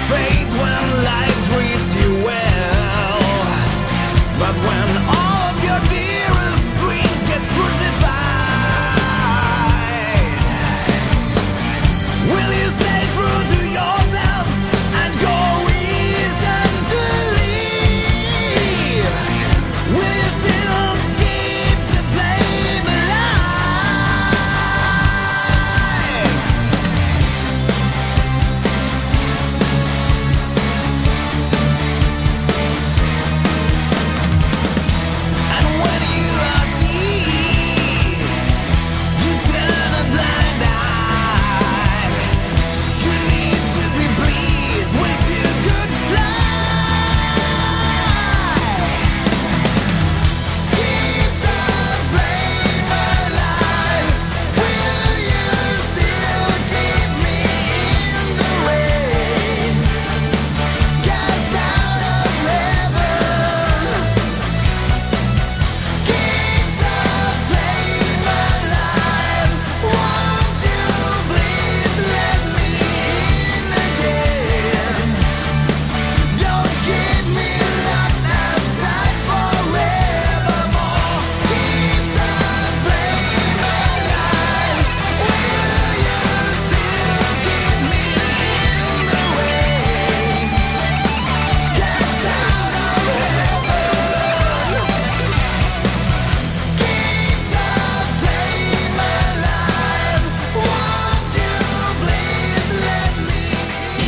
afraid